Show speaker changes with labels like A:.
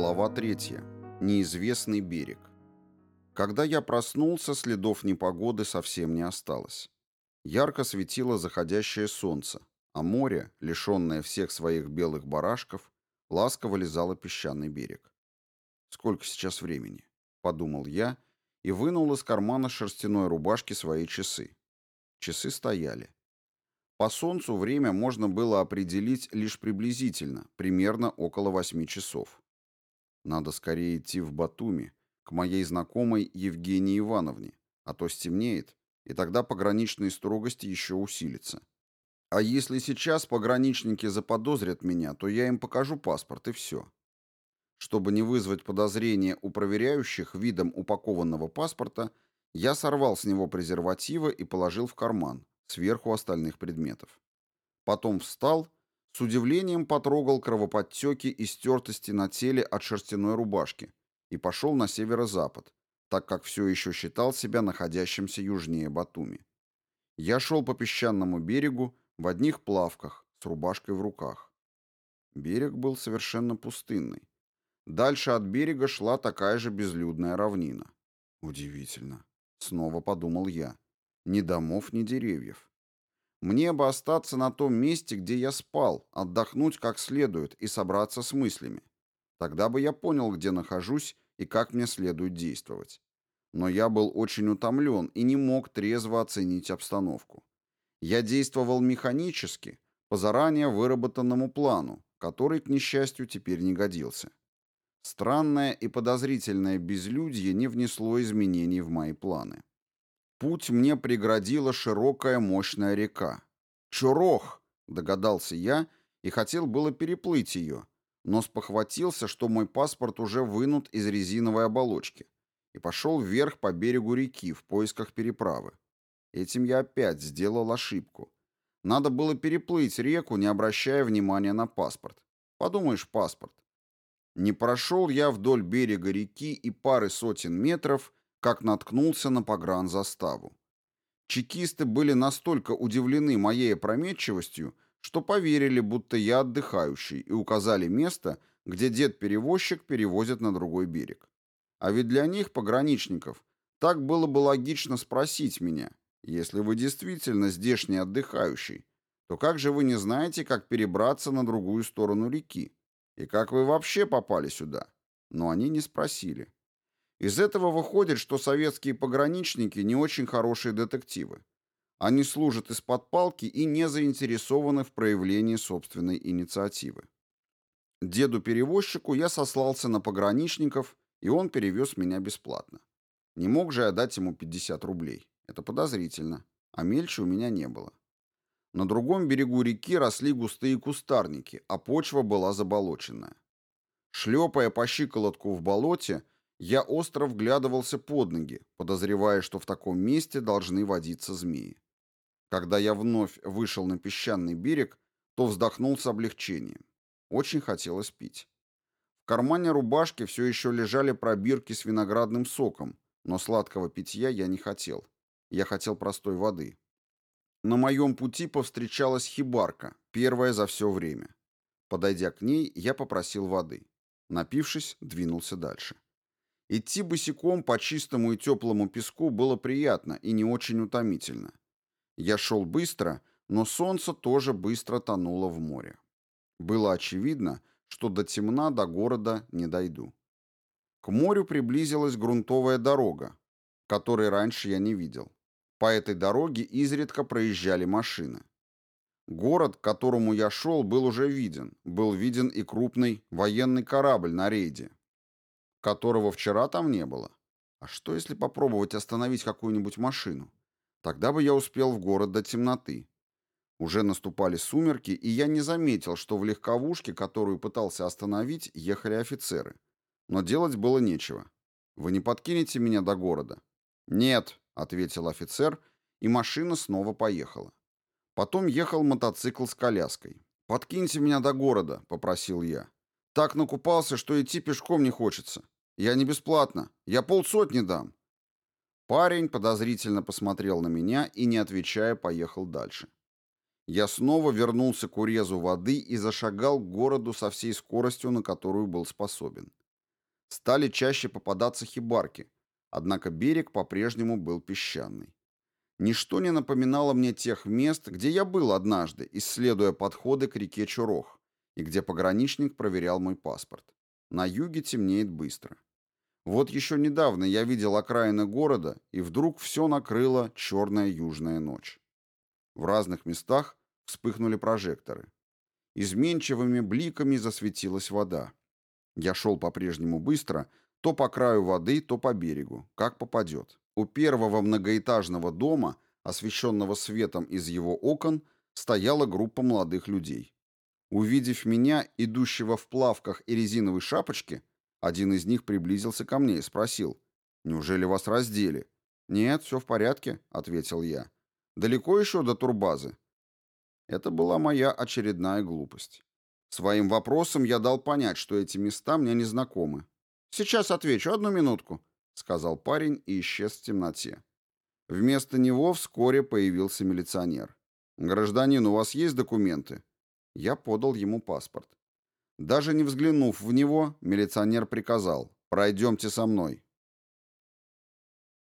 A: Глава 3. Неизвестный берег. Когда я проснулся, следов непогоды совсем не осталось. Ярко светило заходящее солнце, а море, лишенное всех своих белых барашков, ласково лизало песчаный берег. «Сколько сейчас времени?» — подумал я и вынул из кармана шерстяной рубашки свои часы. Часы стояли. По солнцу время можно было определить лишь приблизительно, примерно около восьми часов. Надо скорее идти в Батуми, к моей знакомой Евгении Ивановне, а то стемнеет, и тогда пограничные строгости еще усилятся. А если сейчас пограничники заподозрят меня, то я им покажу паспорт и все. Чтобы не вызвать подозрения у проверяющих видом упакованного паспорта, я сорвал с него презервативы и положил в карман, сверху остальных предметов. Потом встал с удивлением потрогал кровоподтеки и стертости на теле от шерстяной рубашки и пошел на северо-запад, так как все еще считал себя находящимся южнее Батуми. Я шел по песчаному берегу в одних плавках, с рубашкой в руках. Берег был совершенно пустынный. Дальше от берега шла такая же безлюдная равнина. Удивительно. Снова подумал я. Ни домов, ни деревьев. Мне бы остаться на том месте, где я спал, отдохнуть как следует и собраться с мыслями. Тогда бы я понял, где нахожусь и как мне следует действовать. Но я был очень утомлен и не мог трезво оценить обстановку. Я действовал механически, по заранее выработанному плану, который, к несчастью, теперь не годился. Странное и подозрительное безлюдье не внесло изменений в мои планы. Путь мне преградила широкая мощная река. «Чурох!» — догадался я и хотел было переплыть ее, но спохватился, что мой паспорт уже вынут из резиновой оболочки, и пошел вверх по берегу реки в поисках переправы. Этим я опять сделал ошибку. Надо было переплыть реку, не обращая внимания на паспорт. Подумаешь, паспорт. Не прошел я вдоль берега реки и пары сотен метров, как наткнулся на погранзаставу. Чекисты были настолько удивлены моей опрометчивостью, что поверили, будто я отдыхающий, и указали место, где дед-перевозчик перевозит на другой берег. А ведь для них, пограничников, так было бы логично спросить меня, если вы действительно здешний отдыхающий, то как же вы не знаете, как перебраться на другую сторону реки? И как вы вообще попали сюда? Но они не спросили. Из этого выходит, что советские пограничники не очень хорошие детективы. Они служат из-под палки и не заинтересованы в проявлении собственной инициативы. Деду-перевозчику я сослался на пограничников, и он перевез меня бесплатно. Не мог же я дать ему 50 рублей. Это подозрительно. А мельче у меня не было. На другом берегу реки росли густые кустарники, а почва была заболоченная. Шлепая по щиколотку в болоте, я остро вглядывался под ноги, подозревая, что в таком месте должны водиться змеи. Когда я вновь вышел на песчаный берег, то вздохнул с облегчением. Очень хотелось пить. В кармане рубашки все еще лежали пробирки с виноградным соком, но сладкого питья я не хотел. Я хотел простой воды. На моем пути повстречалась хибарка, первая за все время. Подойдя к ней, я попросил воды. Напившись, двинулся дальше. Идти босиком по чистому и теплому песку было приятно и не очень утомительно. Я шел быстро, но солнце тоже быстро тонуло в море. Было очевидно, что до темна до города не дойду. К морю приблизилась грунтовая дорога, которой раньше я не видел. По этой дороге изредка проезжали машины. Город, к которому я шел, был уже виден. Был виден и крупный военный корабль на рейде, которого вчера там не было. А что, если попробовать остановить какую-нибудь машину? Тогда бы я успел в город до темноты. Уже наступали сумерки, и я не заметил, что в легковушке, которую пытался остановить, ехали офицеры. Но делать было нечего. «Вы не подкинете меня до города?» «Нет», — ответил офицер, и машина снова поехала. Потом ехал мотоцикл с коляской. «Подкиньте меня до города», — попросил я. Так накупался, что идти пешком не хочется. Я не бесплатно. Я полсотни дам. Парень подозрительно посмотрел на меня и, не отвечая, поехал дальше. Я снова вернулся к урезу воды и зашагал к городу со всей скоростью, на которую был способен. Стали чаще попадаться хибарки, однако берег по-прежнему был песчаный. Ничто не напоминало мне тех мест, где я был однажды, исследуя подходы к реке Чурох, и где пограничник проверял мой паспорт. На юге темнеет быстро. Вот еще недавно я видел окраины города, и вдруг все накрыла черная южная ночь. В разных местах вспыхнули прожекторы. Изменчивыми бликами засветилась вода. Я шел по-прежнему быстро, то по краю воды, то по берегу, как попадет. У первого многоэтажного дома, освещенного светом из его окон, стояла группа молодых людей. Увидев меня, идущего в плавках и резиновой шапочке, один из них приблизился ко мне и спросил, «Неужели вас раздели?» «Нет, все в порядке», — ответил я. «Далеко еще до турбазы?» Это была моя очередная глупость. Своим вопросом я дал понять, что эти места мне не знакомы. «Сейчас отвечу, одну минутку», — сказал парень и исчез в темноте. Вместо него вскоре появился милиционер. «Гражданин, у вас есть документы?» Я подал ему паспорт. Даже не взглянув в него, милиционер приказал «Пройдемте со мной».